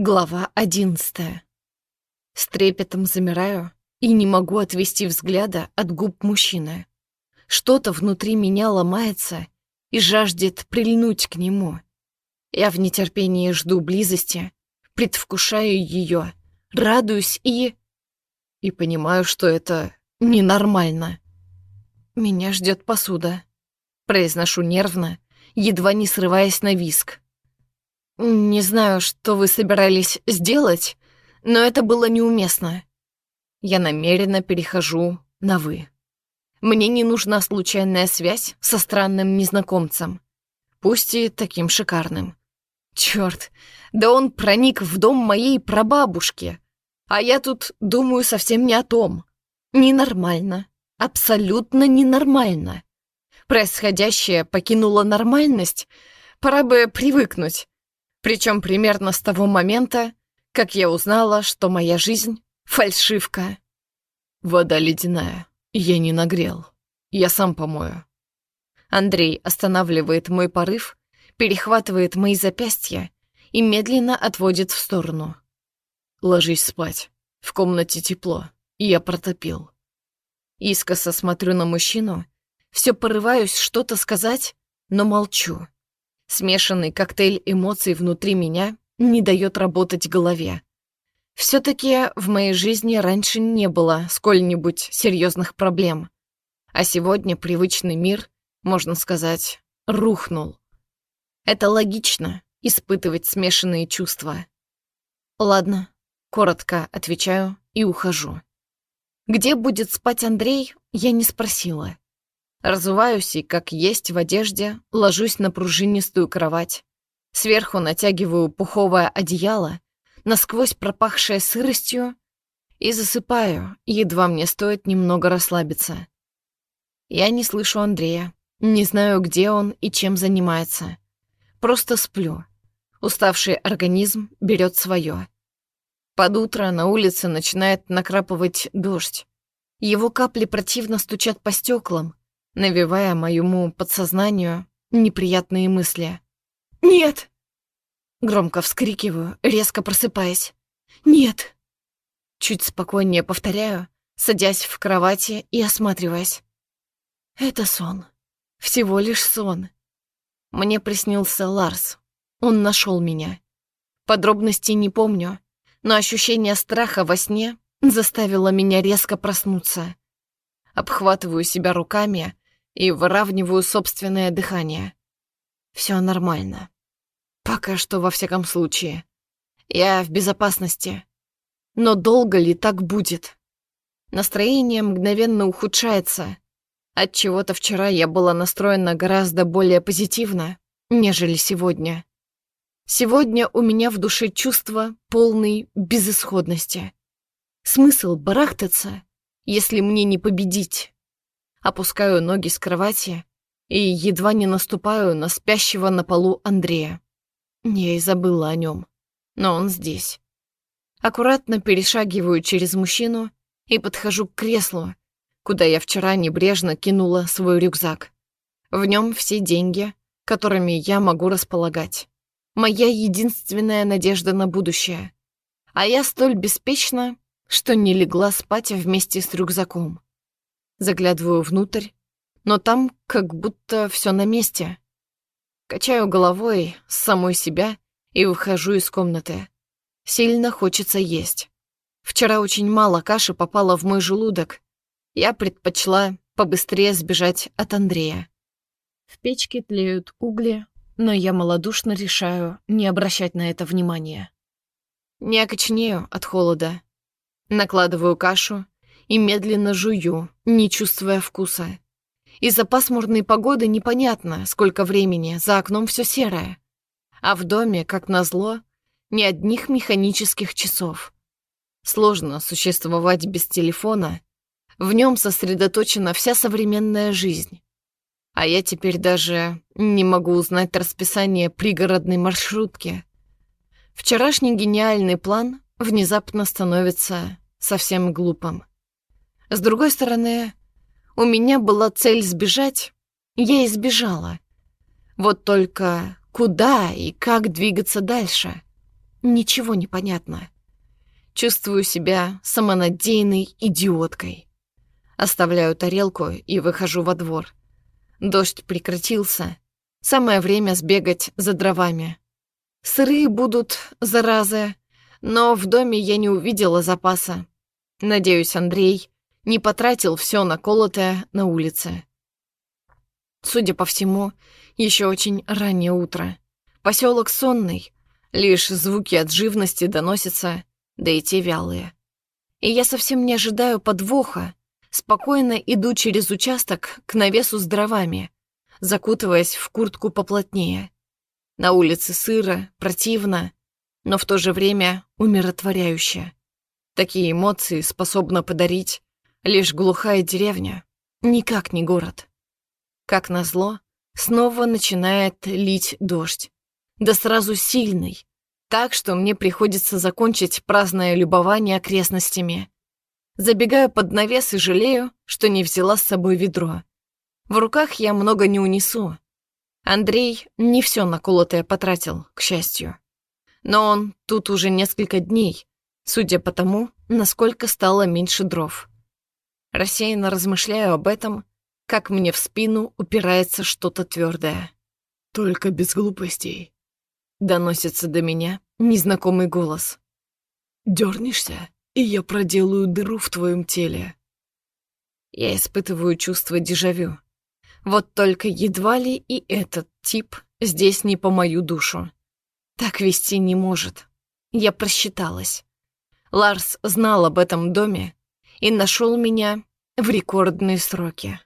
Глава одиннадцатая. С трепетом замираю и не могу отвести взгляда от губ мужчины. Что-то внутри меня ломается и жаждет прильнуть к нему. Я в нетерпении жду близости, предвкушаю ее, радуюсь и... И понимаю, что это ненормально. Меня ждет посуда. Произношу нервно, едва не срываясь на виск. «Не знаю, что вы собирались сделать, но это было неуместно. Я намеренно перехожу на «вы». Мне не нужна случайная связь со странным незнакомцем, пусть и таким шикарным. Чёрт, да он проник в дом моей прабабушки, а я тут думаю совсем не о том. Ненормально, абсолютно ненормально. Происходящее покинуло нормальность, пора бы привыкнуть. Причем примерно с того момента, как я узнала, что моя жизнь — фальшивка. Вода ледяная. Я не нагрел. Я сам помою. Андрей останавливает мой порыв, перехватывает мои запястья и медленно отводит в сторону. Ложись спать. В комнате тепло. Я протопил. Искоса смотрю на мужчину, все порываюсь что-то сказать, но молчу. Смешанный коктейль эмоций внутри меня не дает работать голове. Все-таки в моей жизни раньше не было сколь-нибудь серьезных проблем. А сегодня привычный мир, можно сказать, рухнул. Это логично — испытывать смешанные чувства. Ладно, коротко отвечаю и ухожу. Где будет спать Андрей, я не спросила. Разуваюсь и, как есть в одежде, ложусь на пружинистую кровать. Сверху натягиваю пуховое одеяло, насквозь пропахшее сыростью, и засыпаю, едва мне стоит немного расслабиться. Я не слышу Андрея, не знаю, где он и чем занимается. Просто сплю. Уставший организм берет свое. Под утро на улице начинает накрапывать дождь. Его капли противно стучат по стеклам, навевая моему подсознанию неприятные мысли. «Нет!» Громко вскрикиваю, резко просыпаясь. «Нет!» Чуть спокойнее повторяю, садясь в кровати и осматриваясь. Это сон. Всего лишь сон. Мне приснился Ларс. Он нашел меня. Подробностей не помню, но ощущение страха во сне заставило меня резко проснуться. Обхватываю себя руками и выравниваю собственное дыхание. Все нормально. Пока что, во всяком случае. Я в безопасности. Но долго ли так будет? Настроение мгновенно ухудшается. От чего-то вчера я была настроена гораздо более позитивно, нежели сегодня. Сегодня у меня в душе чувство полной безысходности. Смысл барахтаться, если мне не победить? Опускаю ноги с кровати и едва не наступаю на спящего на полу Андрея. Я и забыла о нем, но он здесь. Аккуратно перешагиваю через мужчину и подхожу к креслу, куда я вчера небрежно кинула свой рюкзак. В нем все деньги, которыми я могу располагать. Моя единственная надежда на будущее. А я столь беспечна, что не легла спать вместе с рюкзаком. Заглядываю внутрь, но там как будто все на месте. Качаю головой с самой себя и выхожу из комнаты. Сильно хочется есть. Вчера очень мало каши попало в мой желудок. Я предпочла побыстрее сбежать от Андрея. В печке тлеют угли, но я малодушно решаю не обращать на это внимания. Не окочнею от холода. Накладываю кашу и медленно жую, не чувствуя вкуса. Из-за пасмурной погоды непонятно, сколько времени, за окном все серое. А в доме, как назло, ни одних механических часов. Сложно существовать без телефона. В нем сосредоточена вся современная жизнь. А я теперь даже не могу узнать расписание пригородной маршрутки. Вчерашний гениальный план внезапно становится совсем глупым. С другой стороны, у меня была цель сбежать, я избежала. Вот только куда и как двигаться дальше? ничего не понятно. Чувствую себя самонадеянной идиоткой. Оставляю тарелку и выхожу во двор. Дождь прекратился. Самое время сбегать за дровами. Сырые будут, заразы, но в доме я не увидела запаса. Надеюсь, Андрей не потратил все наколотое на улице. Судя по всему, еще очень раннее утро. Поселок сонный, лишь звуки от живности доносятся, да и те вялые. И я совсем не ожидаю подвоха, спокойно иду через участок к навесу с дровами, закутываясь в куртку поплотнее. На улице сыро, противно, но в то же время умиротворяюще. Такие эмоции способна подарить лишь глухая деревня, никак не город. Как назло, снова начинает лить дождь. Да сразу сильный, так что мне приходится закончить праздное любование окрестностями. Забегаю под навес и жалею, что не взяла с собой ведро. В руках я много не унесу. Андрей не все наколотое потратил, к счастью. Но он тут уже несколько дней, судя по тому, насколько стало меньше дров. Рассеянно размышляю об этом, как мне в спину упирается что-то твердое. «Только без глупостей», — доносится до меня незнакомый голос. «Дернешься, и я проделаю дыру в твоем теле». Я испытываю чувство дежавю. Вот только едва ли и этот тип здесь не по мою душу. Так вести не может. Я просчиталась. Ларс знал об этом доме и нашел меня в рекордные сроки.